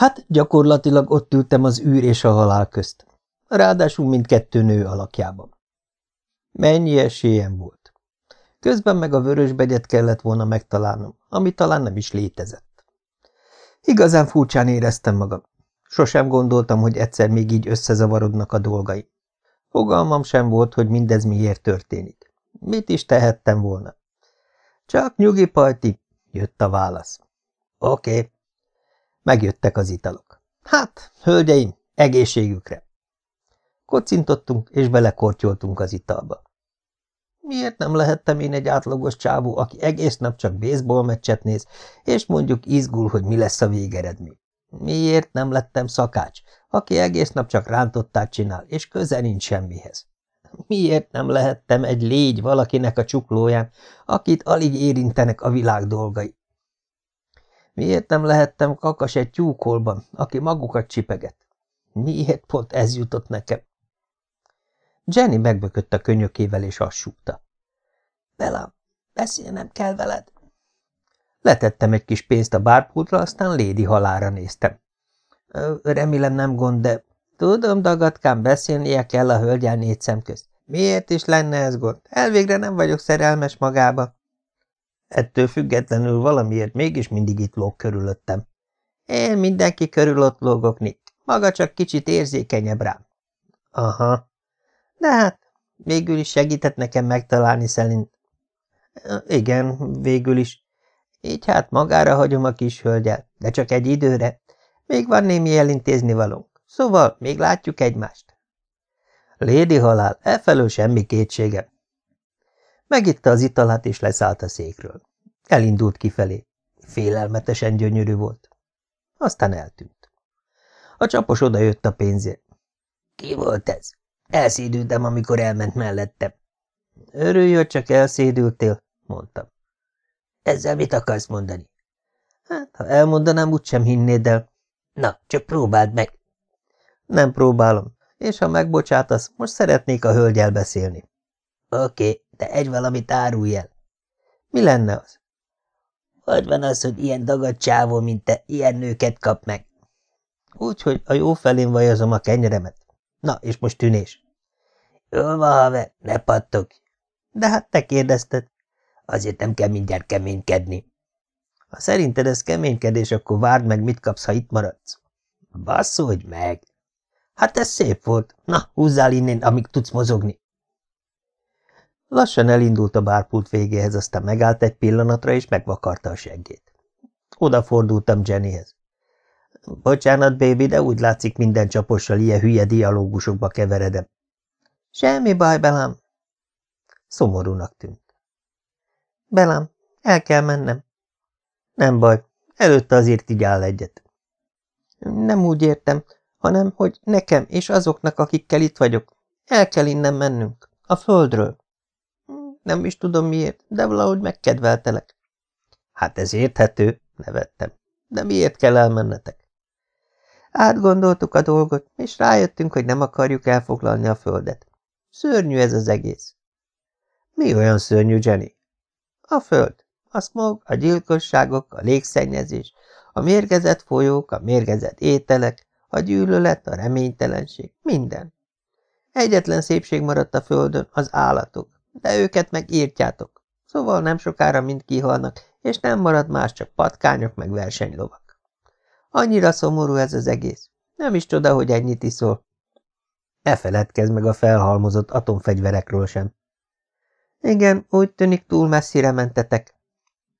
Hát gyakorlatilag ott ültem az űr és a halál közt. Ráadásul mindkettő nő alakjában. Mennyi esélyem volt. Közben meg a vörösbegyet kellett volna megtalálnom, ami talán nem is létezett. Igazán furcsán éreztem magam. Sosem gondoltam, hogy egyszer még így összezavarodnak a dolgaim. Fogalmam sem volt, hogy mindez miért történik. Mit is tehettem volna? Csak nyugi, pajti, jött a válasz. Oké. Okay. Megjöttek az italok. Hát, hölgyeim, egészségükre. Kocintottunk, és belekortyoltunk az italba. Miért nem lehettem én egy átlagos csávó, aki egész nap csak baseball meccset néz, és mondjuk izgul, hogy mi lesz a végeredmény? Miért nem lettem szakács, aki egész nap csak rántottát csinál, és köze nincs semmihez? Miért nem lehettem egy légy valakinek a csuklóján, akit alig érintenek a világ dolgai? Miért nem lehettem kakas egy tyúkolban, aki magukat csipeget? Miért pont ez jutott nekem? Jenny megbökött a könyökével, és azt súgta. Bela, beszélnem kell veled. Letettem egy kis pénzt a bárpultra, aztán Lédi halára néztem. Remélem nem gond, de tudom, dagatkám, beszélnie kell a hölgyel négy szem közt. Miért is lenne ez gond? Elvégre nem vagyok szerelmes magába. Ettől függetlenül valamiért mégis mindig itt lóg körülöttem. Én mindenki körül ott lógok, Nick. Maga csak kicsit érzékenyebb rám. Aha. De hát, végül is segített nekem megtalálni Szelint. Igen, végül is. Így hát magára hagyom a kis hölgyel, de csak egy időre. Még van némi elintézni valónk, szóval még látjuk egymást. Lédi halál, elfelől semmi kétsége. Megitta az italát, és leszállt a székről. Elindult kifelé. Félelmetesen gyönyörű volt. Aztán eltűnt. A csapos odajött a pénzért. Ki volt ez? Elszédültem, amikor elment mellettem. Örülj, hogy csak elszédültél, mondtam. Ezzel mit akarsz mondani? Hát, ha elmondanám, úgysem hinnéd el. Na, csak próbáld meg. Nem próbálom, és ha megbocsátasz, most szeretnék a hölgyel beszélni. Oké, de egy valamit árulj el. Mi lenne az? Hogy van az, hogy ilyen dagad csávó, mint te, ilyen nőket kap meg? Úgyhogy a jó felén vajazom a kenyeremet. Na, és most tűnés. Jól van, haver, ne pattogj. De hát te kérdezted. Azért nem kell mindjárt keménykedni. Ha szerinted ez keménykedés, akkor várd meg, mit kapsz, ha itt maradsz. Basszolj meg! Hát ez szép volt. Na, húzzál innen, amíg tudsz mozogni. Lassan elindult a bárpult végéhez, aztán megállt egy pillanatra, és megvakarta a seggét. Odafordultam Jennyhez. Bocsánat, baby, de úgy látszik minden csapossal ilyen hülye dialógusokba keveredem. Semmi baj, Belám. Szomorúnak tűnt. Belám, el kell mennem. Nem baj, előtte azért így áll egyet. Nem úgy értem, hanem, hogy nekem és azoknak, akikkel itt vagyok, el kell innen mennünk, a földről. Nem is tudom miért, de valahogy megkedveltelek. Hát ez érthető, nevettem. De miért kell elmennetek? Átgondoltuk a dolgot, és rájöttünk, hogy nem akarjuk elfoglalni a földet. Szörnyű ez az egész. Mi olyan szörnyű, Jenny? A föld, a smog, a gyilkosságok, a légszennyezés, a mérgezett folyók, a mérgezett ételek, a gyűlölet, a reménytelenség, minden. Egyetlen szépség maradt a földön, az állatok, de őket meg írtjátok. Szóval nem sokára mind kihalnak, és nem marad más, csak patkányok meg versenylovak. Annyira szomorú ez az egész. Nem is csoda, hogy ennyit iszol. Ne feledkezz meg a felhalmozott atomfegyverekről sem. Igen, úgy tűnik túl messzire mentetek.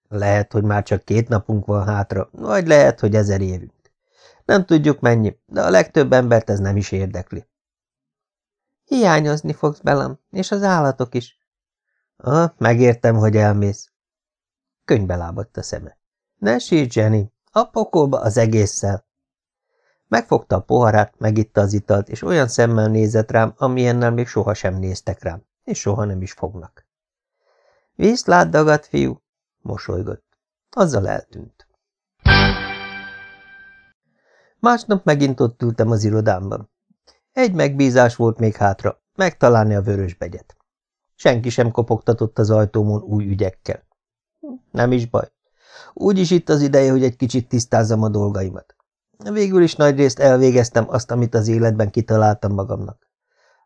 Lehet, hogy már csak két napunk van hátra, vagy lehet, hogy ezer évünk. Nem tudjuk mennyi, de a legtöbb embert ez nem is érdekli. Hiányozni fogsz belem, és az állatok is. Ah, megértem, hogy elmész. Könybe lábadt a szeme. Ne sírj, Jenny, a pokolba az egésszel. Megfogta a poharát, megitta az italt, és olyan szemmel nézett rám, amilyennel még sohasem néztek rám, és soha nem is fognak. Viszlát, dagadt fiú, mosolygott. Azzal eltűnt. Másnap megint ott ültem az irodámban. Egy megbízás volt még hátra, megtalálni a vörösbegyet. Senki sem kopogtatott az ajtómon új ügyekkel. Nem is baj. Úgyis itt az ideje, hogy egy kicsit tisztázzam a dolgaimat. Végül is nagyrészt elvégeztem azt, amit az életben kitaláltam magamnak.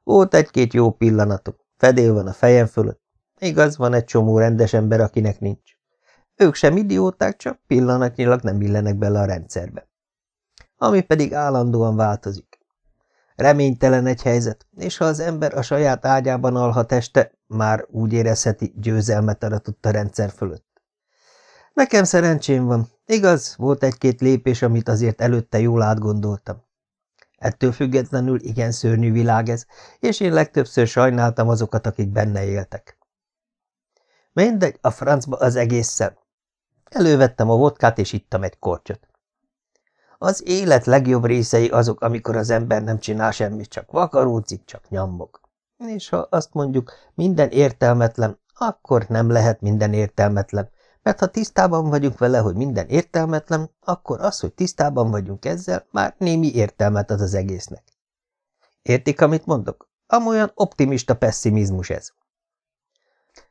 Volt egy-két jó pillanatom, fedél van a fejem fölött. Igaz, van egy csomó rendes ember, akinek nincs. Ők sem idióták, csak pillanatnyilag nem illenek bele a rendszerbe. Ami pedig állandóan változik. Reménytelen egy helyzet, és ha az ember a saját ágyában alhat este, már úgy érezheti, győzelmet aratott a rendszer fölött. Nekem szerencsém van. Igaz, volt egy-két lépés, amit azért előtte jól átgondoltam. Ettől függetlenül igen szörnyű világ ez, és én legtöbbször sajnáltam azokat, akik benne éltek. Mindegy, a francba az egésszel. Elővettem a vodkát, és ittam egy kortyot. Az élet legjobb részei azok, amikor az ember nem csinál semmit, csak vakarócik, csak nyammog. És ha azt mondjuk, minden értelmetlen, akkor nem lehet minden értelmetlen, mert ha tisztában vagyunk vele, hogy minden értelmetlen, akkor az, hogy tisztában vagyunk ezzel, már némi értelmet ad az egésznek. Értik, amit mondok? Amolyan optimista pessimizmus ez.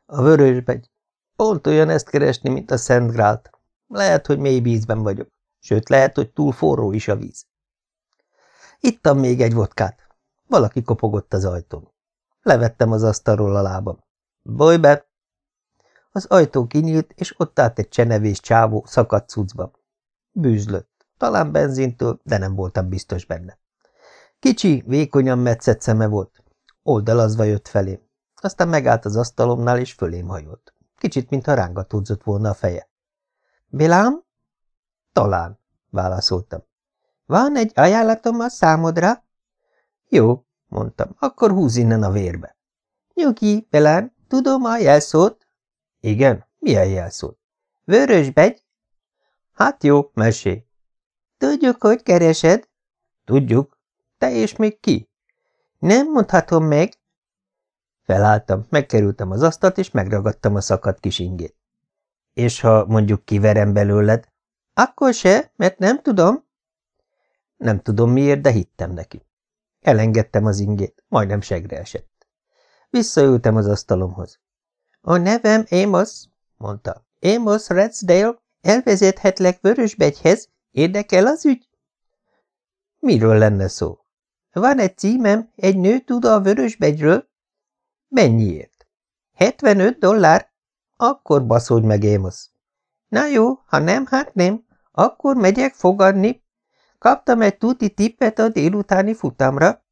A vörösbegy. Pont olyan ezt keresni, mint a Szent Grált. Lehet, hogy mély vízben vagyok. Sőt, lehet, hogy túl forró is a víz. Ittam még egy vodkát. Valaki kopogott az ajtón. Levettem az asztalról a lábam. Bolj be! Az ajtó kinyílt, és ott állt egy csenevés csávó szakadt cuccba. Bűzlött. Talán benzintől, de nem voltam biztos benne. Kicsi, vékonyan metszett szeme volt. Oldalazva jött felém. Aztán megállt az asztalomnál, és fölém hajolt. Kicsit, mintha rángatódzott volna a feje. – Bilám? – Talán, válaszoltam. – Van egy ajánlatom a számodra? – Jó, mondtam, akkor húz innen a vérbe. – Nyugi, Belán, tudom a jelszót? – Igen, milyen jelszót? – Vörösbegy. – Hát jó, mesé. – Tudjuk, hogy keresed? – Tudjuk. Te és még ki? – Nem mondhatom meg. Felálltam, megkerültem az asztalt, és megragadtam a szakadt kis ingét. – És ha mondjuk kiverem belőled? – Akkor se, mert nem tudom. Nem tudom miért, de hittem neki. Elengedtem az ingét, majdnem segre esett. Visszaültem az asztalomhoz. A nevem Amos, mondta. Amos Redsdale, elvezethetlek Vörösbegyhez, érdekel az ügy? Miről lenne szó? Van egy címem, egy nő tud a Vörösbegyről. Mennyiért? 75 dollár. Akkor baszódj meg, Amos. Na jó, ha nem, hát nem. Akkor megyek fogadni. Kaptam egy tuti tippet a délutáni futamra.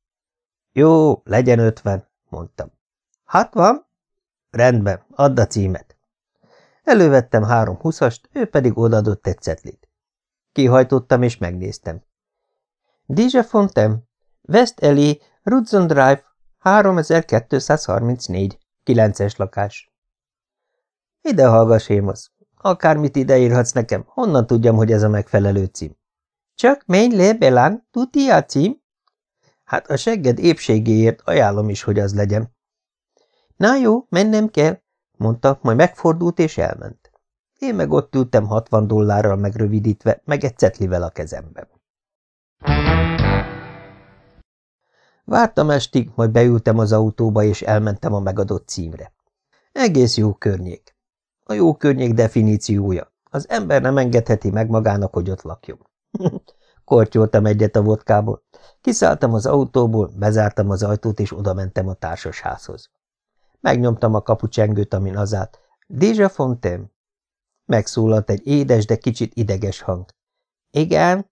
Jó, legyen ötven, mondtam. Hatvan? Rendben, add a címet. Elővettem három huszast, ő pedig odadott egy cetlit. Kihajtottam és megnéztem. Dija Fontem, West Ellie, Rudson Drive, 3234, 9-es lakás. Ide hallgass, Hémosz. Akármit ideírhatsz nekem, honnan tudjam, hogy ez a megfelelő cím? Csak menj le, Belán, tuti a cím? Hát a segged épségéért ajánlom is, hogy az legyen. Na jó, mennem kell, mondta, majd megfordult és elment. Én meg ott ültem hatvan dollárral megrövidítve, meg egy cetlivel a kezemben. Vártam estig, majd beültem az autóba, és elmentem a megadott címre. Egész jó környék. A jó környék definíciója. Az ember nem engedheti meg magának, hogy ott lakjon. Kortyoltam egyet a vodkából. Kiszálltam az autóból, bezártam az ajtót, és odamentem a társasházhoz. Megnyomtam a kapucsengőt, amin az állt. Déjà Fontaine. Megszólalt egy édes, de kicsit ideges hang. Igen?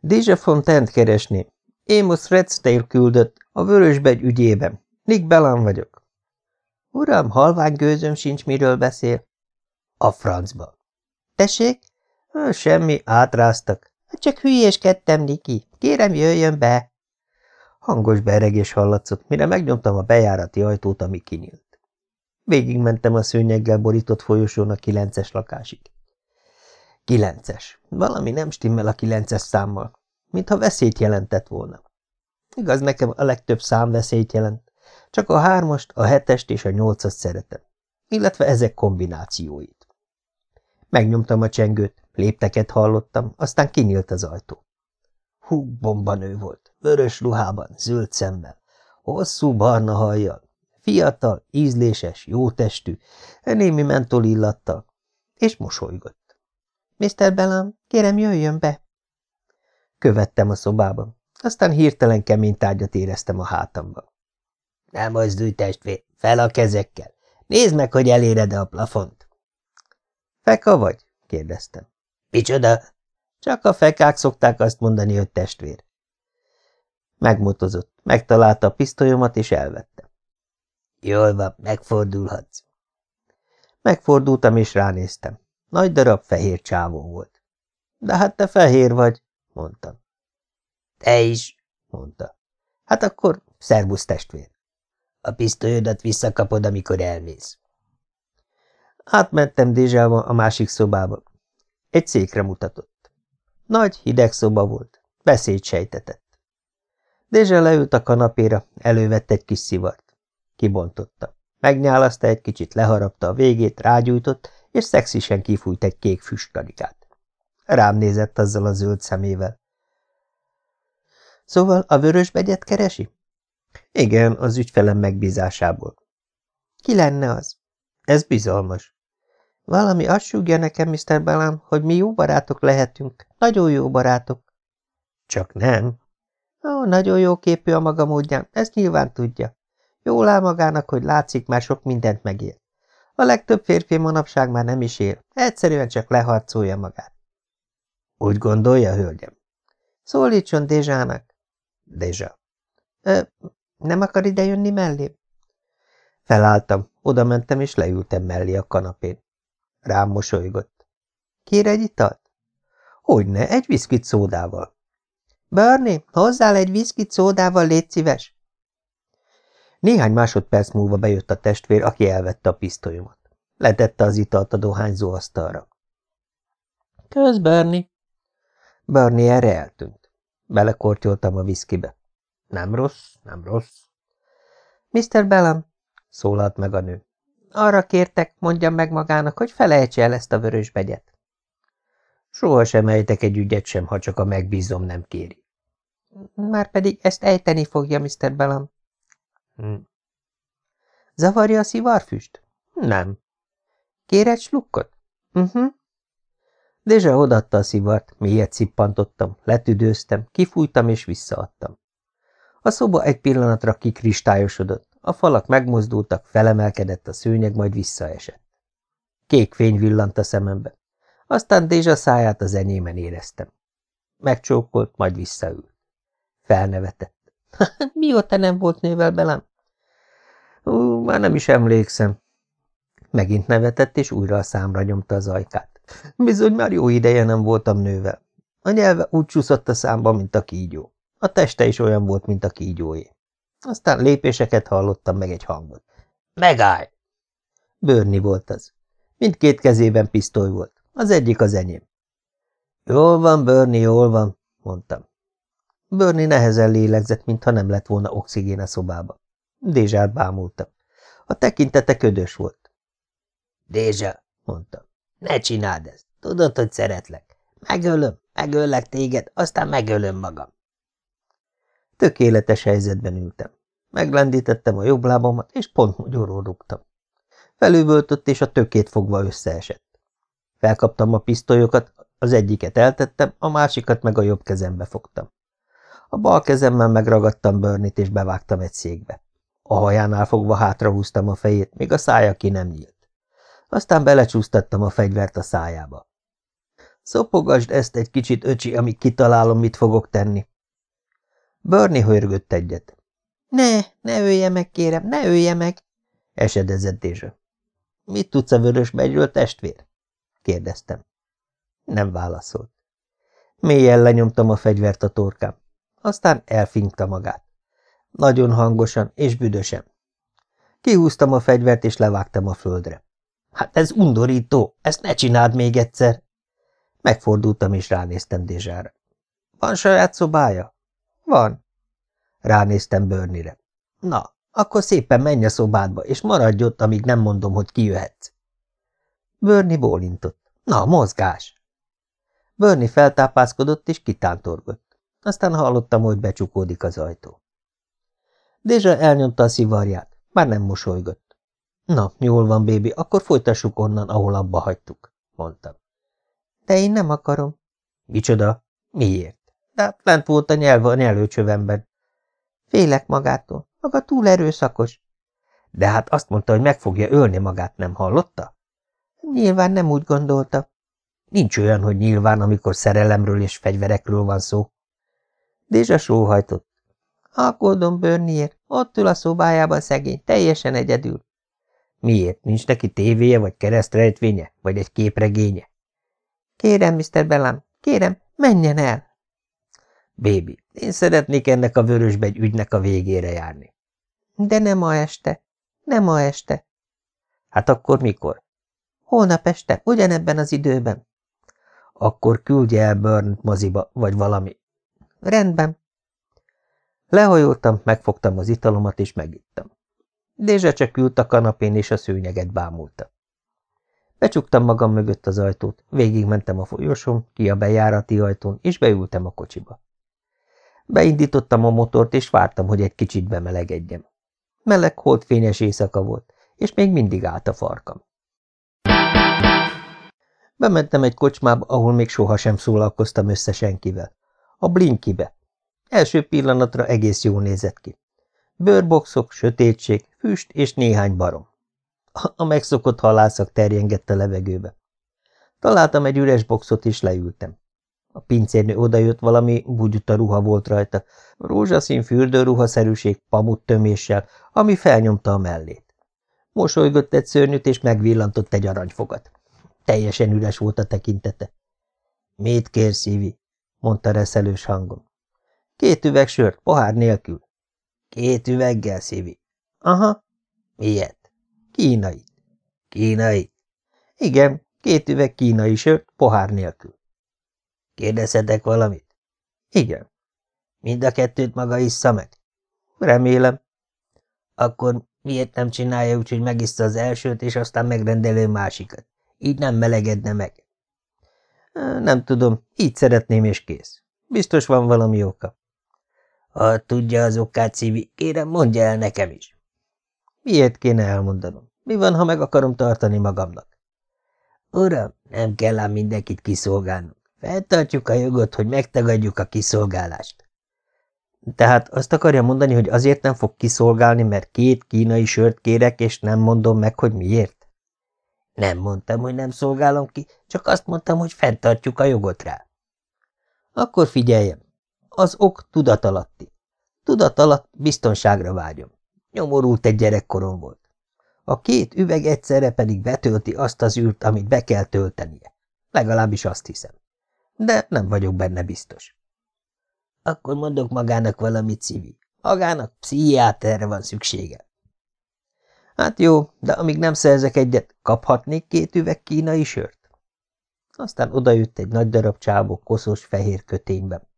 Déjà Fontaine-t keresni. Amos Redstale küldött, a vörösbegy ügyében. Nick Belan vagyok. Uram, halvány gőzöm sincs, miről beszél. A francba. Tessék? Semmi, átráztak. Csak hülyéskedtem, Niki. Kérem, jöjjön be. Hangos beregés hallatszott, mire megnyomtam a bejárati ajtót, ami kinyílt. Végigmentem a szőnyeggel borított folyosón a kilences lakásig. Kilences. Valami nem stimmel a kilences számmal, mintha veszélyt jelentett volna. Igaz, nekem a legtöbb szám veszélyt jelent, csak a hármast, a hetest és a nyolcast szeretem, illetve ezek kombinációit. Megnyomtam a csengőt, lépteket hallottam, aztán kinyílt az ajtó. Hú, bombanő volt, vörös ruhában, zöld szemmel, hosszú barna hajjal, fiatal, ízléses, jó testű, némi mentolillattal, és mosolygott. – Mr. Bellam, kérem jöjjön be! Követtem a szobában. Aztán hirtelen kemény tárgyat éreztem a hátamban. Nem mozdulj, testvér, fel a kezekkel. Nézd meg, hogy eléred-e a plafont. Feka vagy? kérdeztem. Micsoda? Csak a fekák szokták azt mondani, hogy testvér. Megmotozott, megtalálta a pisztolyomat, és elvette. Jól van, megfordulhatsz. Megfordultam, és ránéztem. Nagy darab fehér csávó volt. De hát te fehér vagy, mondtam. Te is, mondta. Hát akkor szervusz testvér. A pisztolyodat visszakapod, amikor elmész. Átmentem Dézsába a másik szobába. Egy székre mutatott. Nagy, hideg szoba volt. Beszéd sejtetett. Dézsa leült a kanapéra, elővette egy kis szivart. Kibontotta. Megnyálaszta egy kicsit, leharapta a végét, rágyújtott, és szexisen kifújt egy kék füstkarikát. Rám nézett azzal a zöld szemével. Szóval a vörösbegyet keresi? Igen, az ügyfelem megbízásából. Ki lenne az? Ez bizalmas. Valami azt súgja nekem, Mr. Balam, hogy mi jó barátok lehetünk. Nagyon jó barátok. Csak nem. Ó, nagyon jó képű a maga módján, ezt nyilván tudja. Jól áll magának, hogy látszik, már sok mindent megél. A legtöbb férfi manapság már nem is él, egyszerűen csak leharcolja magát. Úgy gondolja, hölgyem? Szólítson Dézsának. Dézsa. Ö, nem akar ide jönni mellé? Felálltam, oda mentem és leültem mellé a kanapén. Rám mosolygott. Kér egy italt? Hogyne, egy viszkit szódával. Bernie, hozzál egy viszkit szódával, légy szíves. Néhány másodperc múlva bejött a testvér, aki elvette a pisztolyomat. Letette az italt a dohányzó asztalra. Kösz, Bernie. Bernie erre eltűnt. Belekortyoltam a viszkibe. Nem rossz, nem rossz. Mr. Bellam, szólalt meg a nő. Arra kértek, mondjam meg magának, hogy felejtse el ezt a vörösbegyet. Soha sem ejtek egy ügyet sem, ha csak a megbízom nem kéri. Márpedig ezt ejteni fogja, Mr. Bellam. Hm. Zavarja a szivarfüst? Nem. Kér egy slukkot? Uh mhm. -huh. Dézsa odatta a szivart, mélyet szippantottam, letüdőztem, kifújtam és visszaadtam. A szoba egy pillanatra kikristályosodott, a falak megmozdultak, felemelkedett a szőnyeg, majd visszaesett. Kék fény villant a szemembe. Aztán Dézsa száját az enyémen éreztem. Megcsókolt, majd visszaült. Felnevetett. Mióta nem volt nővel belem? Ú, már nem is emlékszem. Megint nevetett, és újra a számra nyomta az ajkát. Bizony már jó ideje nem voltam nővel. A nyelve úgy csúszott a számba, mint a kígyó. A teste is olyan volt, mint a kígyóé. Aztán lépéseket hallottam meg egy hangot. Megállj! Bőrni volt az. Mindkét kezében pisztoly volt. Az egyik az enyém. Jól van, Börni, jól van, mondtam. Börni nehezen lélegzett, mintha nem lett volna oxigén a szobába. Dézsát bámulta. A tekintete ködös volt. Dézsa, mondta, ne csináld ezt. Tudod, hogy szeretlek. Megölöm, megöllek téged, aztán megölöm magam. Tökéletes helyzetben ültem. Meglendítettem a jobb lábamat, és pont magyarul rúgtam. Felüvöltött, és a tökét fogva összeesett. Felkaptam a pisztolyokat, az egyiket eltettem, a másikat meg a jobb kezembe fogtam. A bal kezemmel megragadtam Börnit, és bevágtam egy székbe. A hajánál fogva hátrahúztam a fejét, még a szája ki nem nyílt. Aztán belecsúsztattam a fegyvert a szájába. Szopogasd ezt egy kicsit, öcsi, amíg kitalálom, mit fogok tenni, Bernie hörgött egyet. Ne, ne ölje meg, kérem, ne ölje meg, esedezett Dézsa. Mit tudsz a vörös begyről, testvér? kérdeztem. Nem válaszolt. Mélyen lenyomtam a fegyvert a torkám. Aztán elfinkta magát. Nagyon hangosan és büdösen. Kihúztam a fegyvert, és levágtam a földre. Hát ez undorító, ezt ne csináld még egyszer! Megfordultam, és ránéztem Dézsára. Van saját szobája? Van. Ránéztem Börnire. Na, akkor szépen menj a szobádba, és maradj ott, amíg nem mondom, hogy kijöhetsz. Börni bólintott. Na, mozgás! Börni feltápászkodott, és kitántorgott. Aztán hallottam, hogy becsukódik az ajtó. Dézsa elnyomta a szivarját. Már nem mosolygott. Na, jól van, bébi, akkor folytassuk onnan, ahol abba hagytuk, mondtam. De én nem akarom. Micsoda? Miért? De hát lent volt a nyelve a nyelőcsövemben. Félek magától, maga túl erőszakos. De hát azt mondta, hogy meg fogja ölni magát, nem hallotta? Nyilván nem úgy gondolta. Nincs olyan, hogy nyilván, amikor szerelemről és fegyverekről van szó. Dézsa sóhajtott. Aggódom Börniért, ott ül a szobájában szegény, teljesen egyedül. Miért? Nincs neki tévéje, vagy keresztrejtvénye, vagy egy képregénye? Kérem, Mr. Bellam, kérem, menjen el! Bébi, én szeretnék ennek a vörösbegy ügynek a végére járni. De nem ma este. Nem ma este. Hát akkor mikor? Holnap este, ugyanebben az időben. Akkor küldje el Burn moziba, vagy valami. Rendben. Lehajoltam, megfogtam az italomat, és megittam. Dézse csak ült a kanapén, és a szőnyeget bámulta. Becsuktam magam mögött az ajtót, végigmentem a folyosón, ki a bejárati ajtón, és beültem a kocsiba. Beindítottam a motort, és vártam, hogy egy kicsit bemelegedjem. Meleg, holdfényes éjszaka volt, és még mindig állt a farkam. Bementem egy kocsmába, ahol még sohasem szólalkoztam össze senkivel. A Blinkibe. Első pillanatra egész jól nézett ki. Bőrboxok, sötétség, füst és néhány barom. A megszokott halászak terjengett a levegőbe. Találtam egy üres boxot, és leültem. A pincérnő odajött, valami bugyuta ruha volt rajta, rózsaszín fürdőruhaszerűség pamut töméssel, ami felnyomta a mellét. Mosolygott egy szörnyűt, és megvillantott egy aranyfogat. Teljesen üres volt a tekintete. – Mit kér, Szívi? – mondta reszelős hangon. – Két üveg sört, pohár nélkül. – Két üveggel, Szívi? – Aha. – Miért? – Kínai. – Kínai? – Igen, két üveg kínai sört, pohár nélkül. – Kérdezhetek valamit? – Igen. – Mind a kettőt maga issza meg? – Remélem. – Akkor miért nem csinálja úgy, hogy megiszta az elsőt, és aztán megrendelő másikat? Így nem melegedne meg. Nem tudom, így szeretném, és kész. Biztos van valami oka. Ha tudja az okát, Szívi, kérem, mondja el nekem is. Miért kéne elmondanom? Mi van, ha meg akarom tartani magamnak? Uram, nem kell ám mindenkit kiszolgálnunk. Feltartjuk a jogot, hogy megtagadjuk a kiszolgálást. Tehát azt akarja mondani, hogy azért nem fog kiszolgálni, mert két kínai sört kérek, és nem mondom meg, hogy miért? Nem mondtam, hogy nem szolgálom ki, csak azt mondtam, hogy fenntartjuk a jogot rá. Akkor figyeljem. Az ok tudatalatti. Tudat alatt biztonságra vágyom. Nyomorult egy gyerekkorom volt. A két üveg egyszerre pedig betölti azt az űrt, amit be kell töltenie. Legalábbis azt hiszem. De nem vagyok benne biztos. Akkor mondok magának valamit, Civi. Magának pszichiáterre van szüksége. Hát jó, de amíg nem szerzek egyet, kaphatnék két üveg kínai sört? Aztán odajött egy nagy darab csábó koszos fehér kötényben.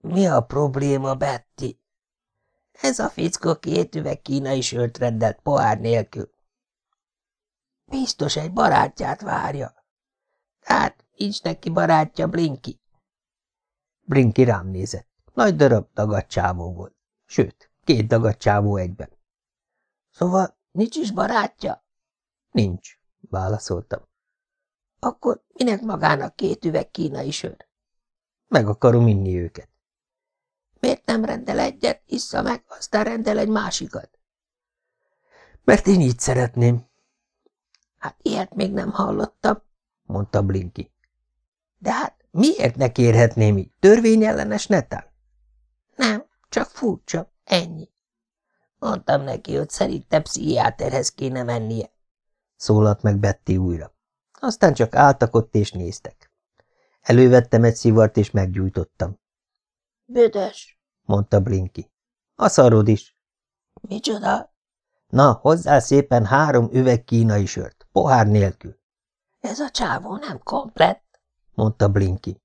Mi a probléma, Betty? Ez a fickó két üveg kínai sört rendelt pohár nélkül. Biztos egy barátját várja. Hát, nincs neki barátja, Blinky. Blinky rám nézett. Nagy darab dagadcsávó volt. Sőt, két dagadcsávó egyben. Szóval nincs is barátja? Nincs, válaszoltam. Akkor minek magának két üveg kínai sör? Meg akarom inni őket. Miért nem rendel egyet, issza meg, aztán rendel egy másikat? Mert én így szeretném. Hát ilyet még nem hallottam, mondta Blinky. De hát miért ne kérhetném így? Törvényellenes netán? Nem, csak furcsa, ennyi. Mondtam neki, hogy szerintem pszichiáterhez kéne mennie. Szólalt meg Betty újra. Aztán csak álltak ott és néztek. Elővettem egy szivart és meggyújtottam. Büdös, mondta Blinky. A szarod is. Micsoda? Na, hozzá szépen három üveg kínai sört, pohár nélkül. Ez a csávó nem komplett, mondta Blinky.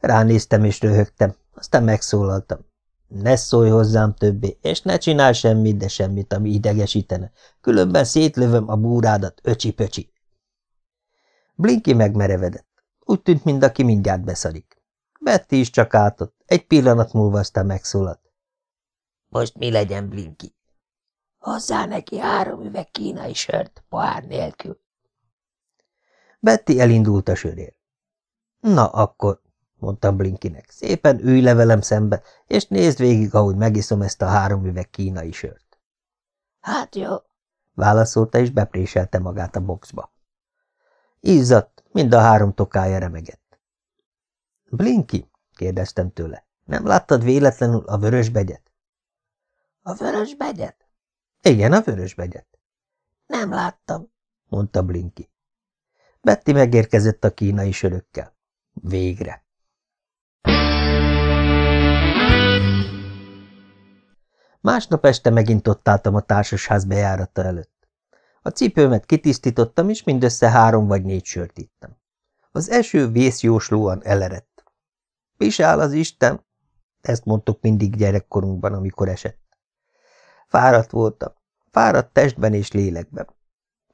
Ránéztem és röhögtem, aztán megszólaltam. Ne szólj hozzám többé, és ne csinálj semmit, de semmit, ami idegesítene. Különben szétlövöm a búrádat, öcsi-pöcsi. Blinky megmerevedett. Úgy tűnt, mind aki mindjárt beszarik. Betty is csak átott, egy pillanat múlva aztán megszólalt. Most mi legyen, Blinky? Hozzá neki három üveg kínai sört, pohár nélkül. Betty elindult a sörér. Na akkor, mondtam Blinkinek. Szépen ülj le velem szembe, és nézd végig, ahogy megiszom ezt a három üveg kínai sört. Hát jó, válaszolta, és bepréselte magát a boxba. Izzadt, mind a három tokája remegett. Blinky, kérdeztem tőle, nem láttad véletlenül a vörösbegyet? A vörösbegyet? Igen, a vörösbegyet. Nem láttam, mondta Blinky. Betty megérkezett a kínai sörökkel. Végre. Másnap este megint ott álltam a társasház bejárata előtt. A cipőmet kitisztítottam, és mindössze három vagy négy sört ittam. Az eső vészjóslóan elerett. Pisál az Isten, ezt mondtuk mindig gyerekkorunkban, amikor esett. Fáradt voltam, fáradt testben és lélekben.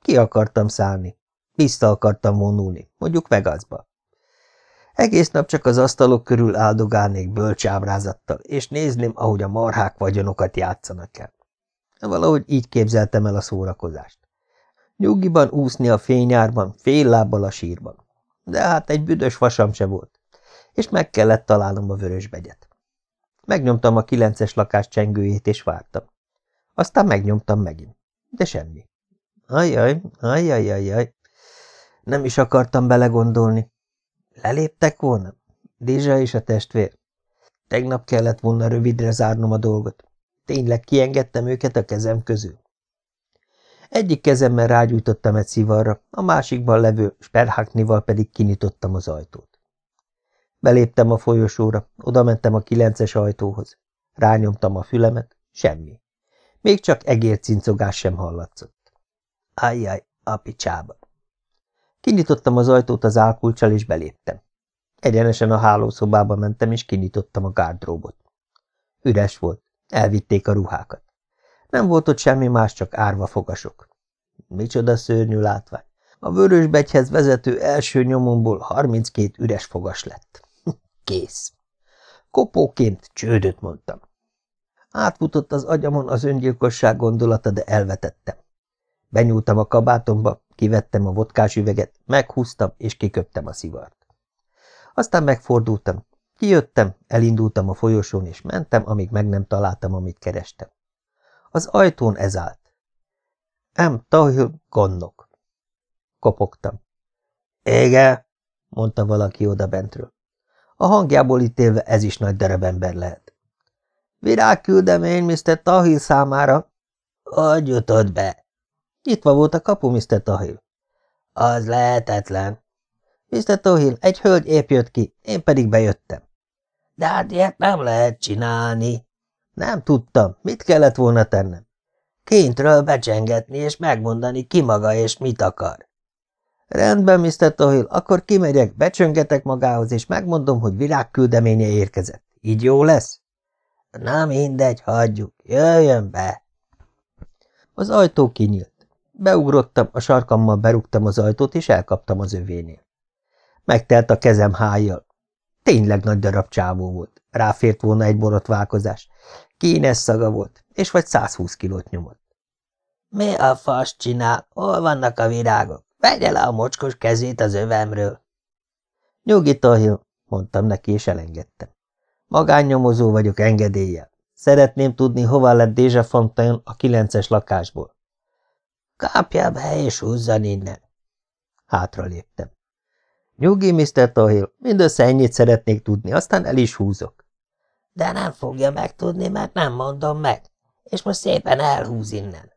Ki akartam szállni, vissza akartam vonulni, mondjuk Vegasba. Egész nap csak az asztalok körül áldogálnék bölcsábrázattal, és nézném, ahogy a marhák vagyonokat játszanak el. Valahogy így képzeltem el a szórakozást. Nyugiban úszni a fényárban, fél lábbal a sírban. De hát egy büdös vasam se volt, és meg kellett találnom a vörösbegyet. Megnyomtam a kilences lakás csengőjét, és vártam. Aztán megnyomtam megint, de semmi. Ajaj, ajajajaj. Nem is akartam belegondolni. Leléptek volna? Dézsa és a testvér. Tegnap kellett volna rövidre zárnom a dolgot. Tényleg kiengedtem őket a kezem közül. Egyik kezemmel rágyújtottam egy szivarra, a másikban levő sperháknival pedig kinyitottam az ajtót. Beléptem a folyosóra, oda mentem a kilences ajtóhoz. Rányomtam a fülemet, semmi. Még csak egércincogás sem hallatszott. Ajjaj, a picsába. Kinyitottam az ajtót az álkulcsal, és beléptem. Egyenesen a hálószobába mentem, és kinyitottam a gárdróbot. Üres volt, elvitték a ruhákat. Nem volt ott semmi más, csak árva fogasok. Micsoda szörnyű látvány. A vörösbegyhez vezető első nyomomból 32 üres fogas lett. Kész. Kopóként csődöt mondtam. Átfutott az agyamon az öngyilkosság gondolata, de elvetettem. Benyúltam a kabátomba, kivettem a vodkás üveget, meghúztam és kiköptem a szivart. Aztán megfordultam, kijöttem, elindultam a folyosón és mentem, amíg meg nem találtam, amit kerestem. Az ajtón ez állt. M. Tahil gondnok. Kopogtam. Ége, mondta valaki oda bentről. A hangjából ítélve ez is nagy darab ember lehet. Virágküldemény Mr. Tahil számára. Hogy jutott be? Nyitva volt a kapu, Mr. Tahil. Az lehetetlen. Mr. Tahil, egy hölgy épp jött ki, én pedig bejöttem. De hát ilyet nem lehet csinálni. Nem tudtam, mit kellett volna tennem. Kintről becsengetni és megmondani ki maga és mit akar. Rendben, Mr. Tohil, akkor kimegyek, becsöngetek magához, és megmondom, hogy virágküldeménye érkezett. Így jó lesz? Na mindegy, hagyjuk, jöjjön be. Az ajtó kinyílt. Beugrottam, a sarkammal berúgtam az ajtót, és elkaptam az övénél. Megtelt a kezem hájjal. Tényleg nagy darab csávó volt. Ráfért volna egy borotválkozás. Kínes szaga volt, és vagy 120 kilót nyomott. Mi a fasz csinál? Hol vannak a virágok? Vegye le a mocskos kezét az övemről. Nyugi, Tahil, mondtam neki, és elengedtem. Magánnyomozó vagyok engedéllyel. Szeretném tudni, hova lett Dézsa Fontaine a kilences lakásból. Kápjál be és húzzan innen. Hátra léptem. Nyugi, Mr. Tahil, mindössze ennyit szeretnék tudni, aztán el is húzok. De nem fogja megtudni, mert nem mondom meg, és most szépen elhúz innen.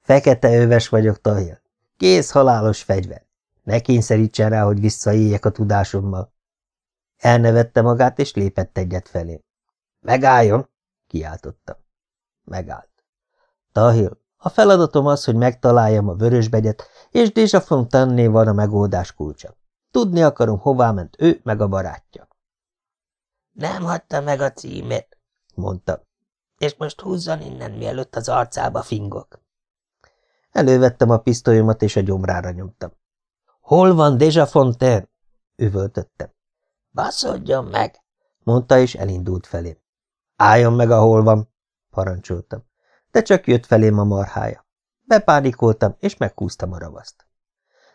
Fekete öves vagyok, Tahil. Kész halálos fegyver. Ne kényszerítsen rá, hogy visszaéljek a tudásommal. Elnevette magát, és lépett egyet felé. Megálljon, kiáltottam. Megállt. Tahil, a feladatom az, hogy megtaláljam a vörösbegyet, és Dézsa Fontanné van a megoldás kulcsa. Tudni akarom, hová ment ő, meg a barátja. Nem hagyta meg a címét, mondta, és most húzzon innen, mielőtt az arcába fingok. Elővettem a pisztolyomat, és a gyomrára nyomtam. Hol van Dézsa Fontaine? üvöltöttem. Baszodjon meg, mondta, és elindult felém. Álljon meg, ahol van, parancsoltam de csak jött felém a marhája. Bepánikoltam, és meghúztam a ravaszt.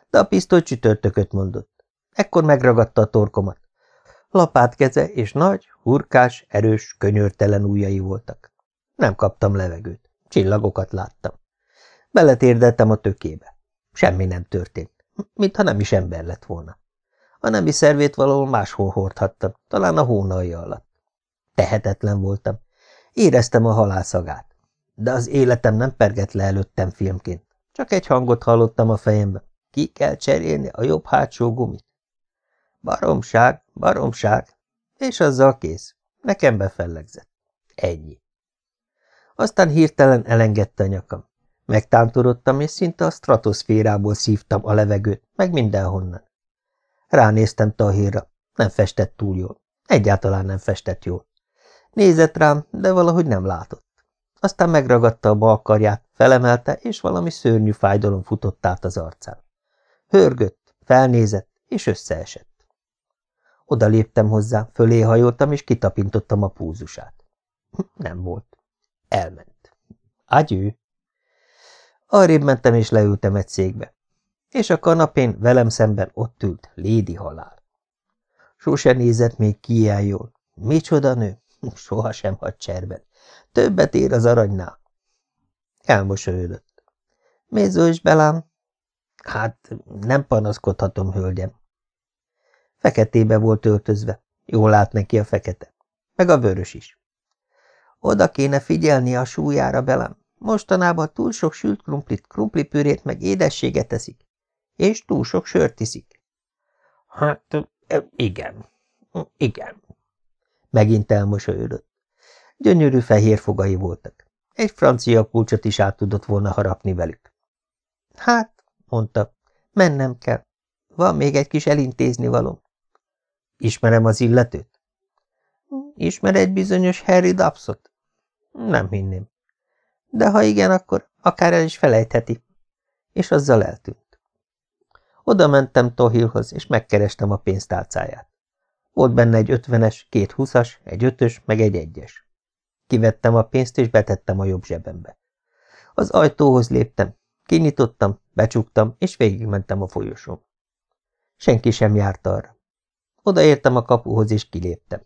De a pisztoly csütörtököt mondott. Ekkor megragadta a torkomat. Lapát keze és nagy, hurkás, erős, könyörtelen ujjai voltak. Nem kaptam levegőt. Csillagokat láttam. Beletérdeltem a tökébe. Semmi nem történt, mintha nem is ember lett volna. A nemi szervét valahol máshol hordhattam, talán a hónalja alatt. Tehetetlen voltam. Éreztem a halászagát. De az életem nem pergett le előttem filmként. Csak egy hangot hallottam a fejembe. Ki kell cserélni a jobb hátsó gumit. Baromság, baromság. És azzal kész. Nekem befellegzett. Ennyi. Aztán hirtelen elengedte a nyakam. Megtántorodtam, és szinte a stratoszférából szívtam a levegőt, meg mindenhonnan. Ránéztem Tahirra. Nem festett túl jól. Egyáltalán nem festett jól. Nézett rám, de valahogy nem látott. Aztán megragadta a bal karját, felemelte, és valami szörnyű fájdalom futott át az arcán. Hörgött, felnézett, és összeesett. Oda léptem hozzá, fölé hajoltam, és kitapintottam a púzusát. Nem volt. Elment. Agyő. Arrébb mentem, és leültem egy székbe. És a kanapén velem szemben ott ült Lédi halál. Sose nézett még ki ilyen jól. Micsoda nő? Soha sem hagy cserben. Többet ér az aranynál. Elmosolyodott. Mézős belám? Hát, nem panaszkodhatom, hölgyem. Feketébe volt öltözve. Jól lát neki a fekete. Meg a vörös is. Oda kéne figyelni a súlyára belem. Mostanában túl sok sült krumplit, krumplipürét meg édességet eszik. És túl sok sört iszik. Hát, igen, igen. Megint elmosolyodott. Gyönyörű fehér fogai voltak. Egy francia kulcsot is át tudott volna harapni velük. Hát, mondta, mennem kell. Van még egy kis elintézni való. Ismerem az illetőt? Ismer egy bizonyos Harry Dapsot? Nem hinném. De ha igen, akkor akár el is felejtheti. És azzal eltűnt. Oda mentem Tohilhoz, és megkerestem a pénztárcáját. Volt benne egy ötvenes, két húszas, egy ötös, meg egy egyes. Kivettem a pénzt, és betettem a jobb zsebembe. Az ajtóhoz léptem, kinyitottam, becsuktam, és végigmentem a folyosón. Senki sem járt arra. Odaértem a kapuhoz, és kiléptem.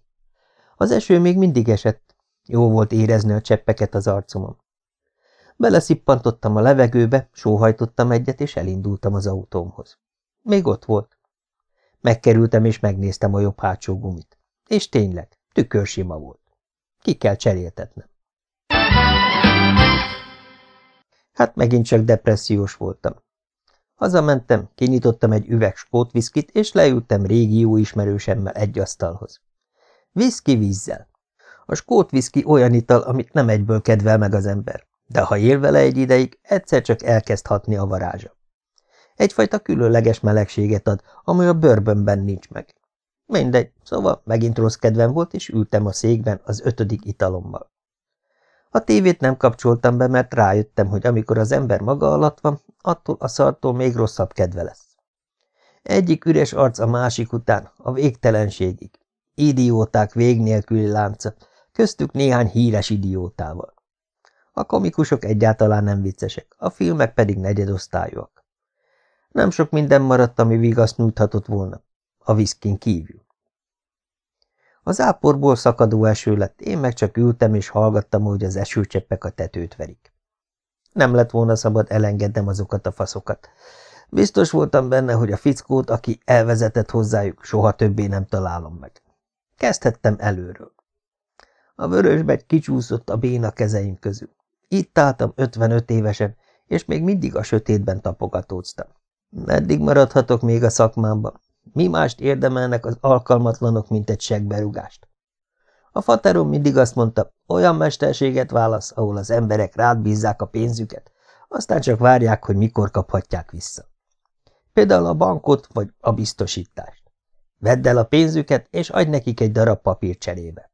Az eső még mindig esett. Jó volt érezni a cseppeket az arcomon. Beleszippantottam a levegőbe, sóhajtottam egyet, és elindultam az autómhoz. Még ott volt. Megkerültem, és megnéztem a jobb hátsó gumit. És tényleg, tükörsima volt. Ki kell cseréltetnem. Hát megint csak depressziós voltam. Hazamentem, kinyitottam egy üveg skótviszkit, és leültem régi jó ismerősemmel egy asztalhoz. Viszki vízzel. A skótviszki olyan ital, amit nem egyből kedvel meg az ember, de ha él vele egy ideig, egyszer csak elkezd hatni a varázsa. Egyfajta különleges melegséget ad, ami a bőrbönben nincs meg. Mindegy, szóval megint rossz kedvem volt, és ültem a székben az ötödik italommal. A tévét nem kapcsoltam be, mert rájöttem, hogy amikor az ember maga alatt van, attól a szartól még rosszabb kedve lesz. Egyik üres arc a másik után, a végtelenségig. Idióták vég nélküli lánca, köztük néhány híres idiótával. A komikusok egyáltalán nem viccesek, a filmek pedig negyedosztályúak. Nem sok minden maradt, ami vigaszt nyújthatott volna, a viszkin kívül. Az áporból szakadó eső lett, én meg csak ültem és hallgattam, hogy az esőcseppek a tetőt verik. Nem lett volna szabad elengednem azokat a faszokat. Biztos voltam benne, hogy a fickót, aki elvezetett hozzájuk, soha többé nem találom meg. Kezdhettem előről. A vörösbegy kicsúszott a béna kezeim közül. Itt álltam 55 évesen, és még mindig a sötétben tapogatóztam. Meddig maradhatok még a szakmámban? Mi mást érdemelnek az alkalmatlanok, mint egy segberugást? A faterom mindig azt mondta, olyan mesterséget válasz, ahol az emberek rád bízzák a pénzüket, aztán csak várják, hogy mikor kaphatják vissza. Például a bankot vagy a biztosítást. Vedd el a pénzüket, és adj nekik egy darab papír cserébe.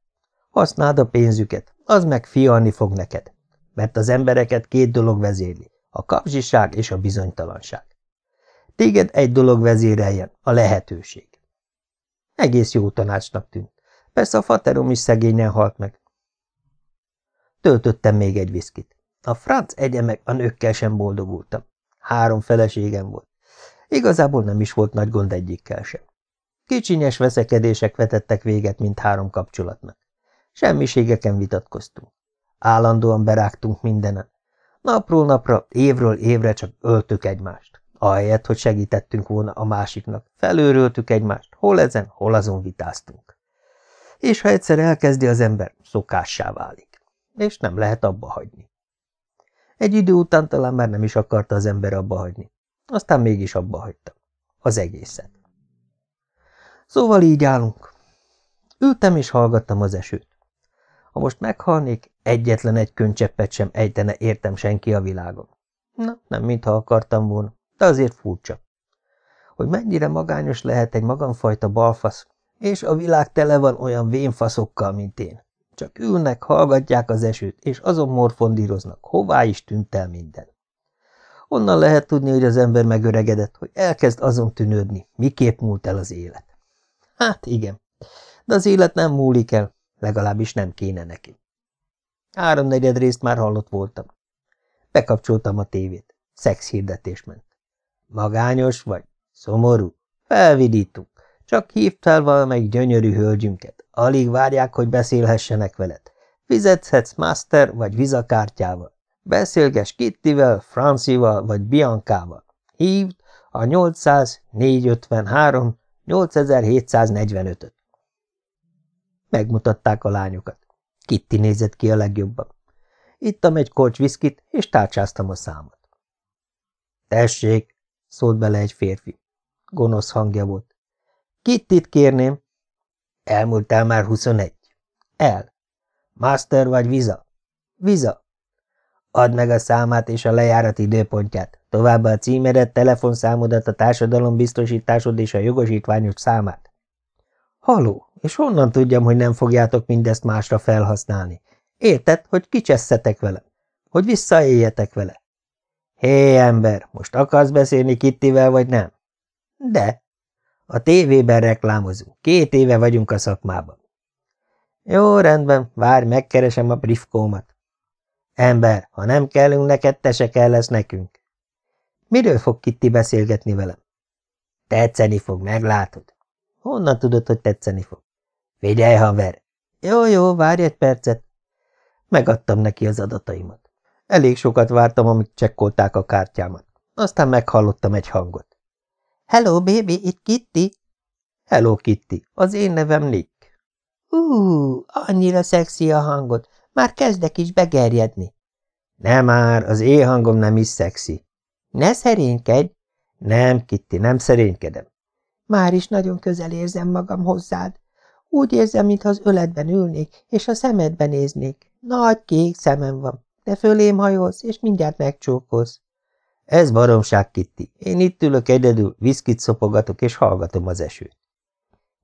Használd a pénzüket, az meg fialni fog neked, mert az embereket két dolog vezérli, a kapzsiság és a bizonytalanság. Téged egy dolog vezéreljen, a lehetőség. Egész jó tanácsnak tűnt. Persze a faterom is szegényen halt meg. Töltöttem még egy viszkit. A franc egyemek a nőkkel sem boldogultam. Három feleségem volt. Igazából nem is volt nagy gond egyikkel sem. Kicsinyes veszekedések vetettek véget mindhárom kapcsolatnak. Semmiségeken vitatkoztunk. Állandóan berágtunk mindenen. Napról napra, évről évre csak öltük egymást. Ahelyett, hogy segítettünk volna a másiknak, felőröltük egymást, hol ezen, hol azon vitáztunk. És ha egyszer elkezdi az ember, szokássá válik. És nem lehet abba hagyni. Egy idő után talán már nem is akarta az ember abba hagyni. Aztán mégis abba hagyta. Az egészet. Szóval így állunk. Ültem és hallgattam az esőt. Ha most meghalnék, egyetlen egy könycseppet sem ejtene értem senki a világon. Na, nem mintha akartam volna, de azért furcsa. Hogy mennyire magányos lehet egy magamfajta balfasz, és a világ tele van olyan vénfaszokkal, mint én. Csak ülnek, hallgatják az esőt, és azon morfondíroznak, hová is tűnt el minden. Onnan lehet tudni, hogy az ember megöregedett, hogy elkezd azon tűnődni, miképp múlt el az élet. Hát igen, de az élet nem múlik el, legalábbis nem kéne neki. Háromnegyed részt már hallott voltam. Bekapcsoltam a tévét. Szex hirdetés ment. Magányos vagy? Szomorú? Felvidítunk. Csak hívd fel valamelyik gyönyörű hölgyünket. Alig várják, hogy beszélhessenek veled. Fizethetsz master vagy vizakártyával. Beszélges Kittivel, Francival vagy Biancával. Hívd a 800 453 8745-öt. Megmutatták a lányokat. Kitty nézett ki a legjobban. Ittam egy korcs viszkit, és tárcsáztam a számot. Tessék, szólt bele egy férfi. Gonosz hangja volt. Kittit kérném. Elmúltál már huszonegy. El. Master vagy Viza? Viza. Add meg a számát és a lejárat időpontját, továbbá a címedet, telefonszámodat, a társadalombiztosításod és a jogosítványos számát. Haló, és honnan tudjam, hogy nem fogjátok mindezt másra felhasználni? Érted, hogy kicsesszetek vele? Hogy visszaéljetek vele? Hé, ember, most akarsz beszélni Kittivel, vagy nem? De. A tévében reklámozunk. Két éve vagyunk a szakmában. Jó, rendben, várj, megkeresem a briefkómat. Ember, ha nem kellünk neked, te se kell lesz nekünk. Miről fog Kitti beszélgetni velem? Tetszeni fog, meglátod. Honnan tudod, hogy tetszeni fog? Figyelj, haver! Jó, jó, várj egy percet. Megadtam neki az adataimat. Elég sokat vártam, amíg csekkolták a kártyámat. Aztán meghallottam egy hangot. Hello, baby, itt Kitty? Hello, Kitty, az én nevem Nick. Ú, annyira szexi a hangod, már kezdek is begerjedni. Nem már, az én hangom nem is szexi. Ne szerénykedj. Nem, Kitty, nem szerénykedem. Már is nagyon közel érzem magam hozzád. Úgy érzem, mintha az öledben ülnék, és a szemedbe néznék. Nagy kék szemem van. Te fölém hajolsz, és mindjárt megcsókolsz. Ez baromság, Kitty. Én itt ülök egyedül, viszkit szopogatok, és hallgatom az esőt.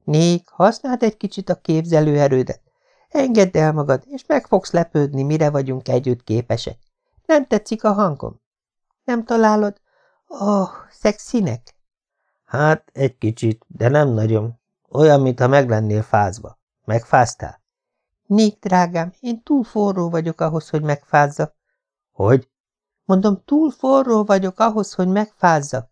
Nék, használd egy kicsit a képzelőerődet. Engedd el magad, és meg fogsz lepődni, mire vagyunk együtt képesek. Nem tetszik a hangom? Nem találod? Oh, szexinek? Hát, egy kicsit, de nem nagyon. Olyan, mintha meg lennél fázva. Megfáztál? Nick, drágám, én túl forró vagyok ahhoz, hogy megfázzak. Hogy? Mondom, túl forró vagyok ahhoz, hogy megfázzak.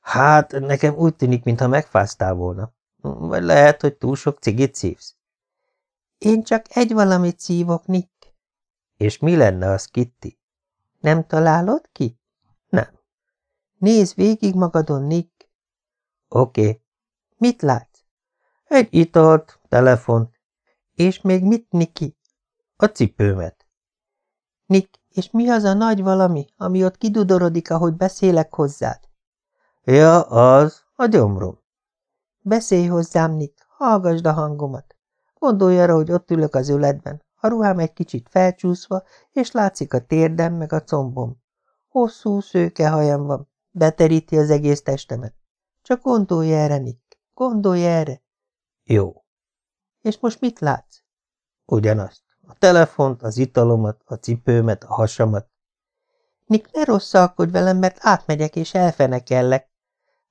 Hát, nekem úgy tűnik, mintha megfáztál volna. Vagy lehet, hogy túl sok cigit szívsz. Én csak egy valamit szívok, Nick. És mi lenne az, Kitty? Nem találod ki? Nem. Nézd végig magadon, Nick. Oké. Okay. Mit látsz? Egy italt, telefont. És még mit, Niki? A cipőmet. Nick, és mi az a nagy valami, ami ott kidudorodik, ahogy beszélek hozzád? Ja, az, a gyomrom. Beszélj hozzám, Nick, hallgasd a hangomat. Gondolj arra, hogy ott ülök az öletben, a ruhám egy kicsit felcsúszva, és látszik a térdem meg a combom. Hosszú szőke hajam van, beteríti az egész testemet. Csak gondolj erre, Nick, gondolj erre. Jó. És most mit látsz? Ugyanazt. A telefont, az italomat, a cipőmet, a hasamat. Nick, ne rosszalkodj velem, mert átmegyek és elfenekellek.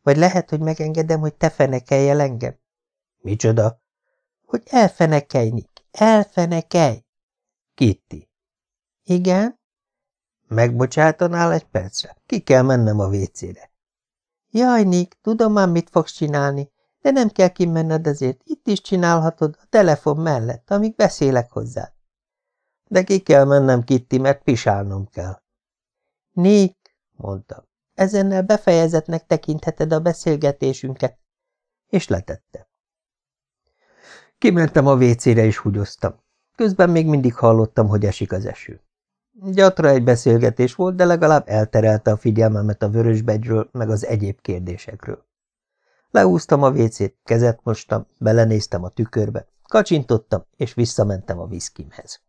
Vagy lehet, hogy megengedem, hogy te fenekelj el engem. Micsoda? Hogy elfenekelj, Nick, elfenekelj. Kitty. Igen? Megbocsátanál egy percre? Ki kell mennem a vécére. Jaj, Nick, tudom már, mit fogsz csinálni. De nem kell kimenned ezért, itt is csinálhatod, a telefon mellett, amíg beszélek hozzá. De ki kell mennem, Kitty, mert pisálnom kell. Nick, mondta, ezennel befejezetnek tekintheted a beszélgetésünket. És letette. Kimentem a vécére és húgyoztam. Közben még mindig hallottam, hogy esik az eső. Gyatra egy beszélgetés volt, de legalább elterelte a figyelmemet a vörösbegyről, meg az egyéb kérdésekről. Leúztam a vécét, kezet mostam, belenéztem a tükörbe, kacsintottam, és visszamentem a viszkimhez.